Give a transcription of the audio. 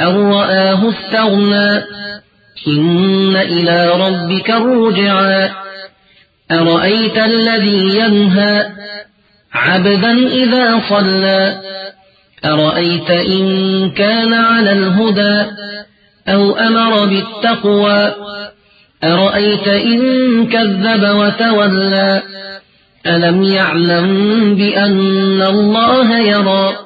أن رآه استغنى إن إلى ربك الرجعى أرأيت الذي ينهى عبدا إذا صلى؟ أرأيت إن كان على الهدى أو أمر بالتقوى؟ أرأيت إن كذب وتولى؟ ألم يعلم بأن الله يرى؟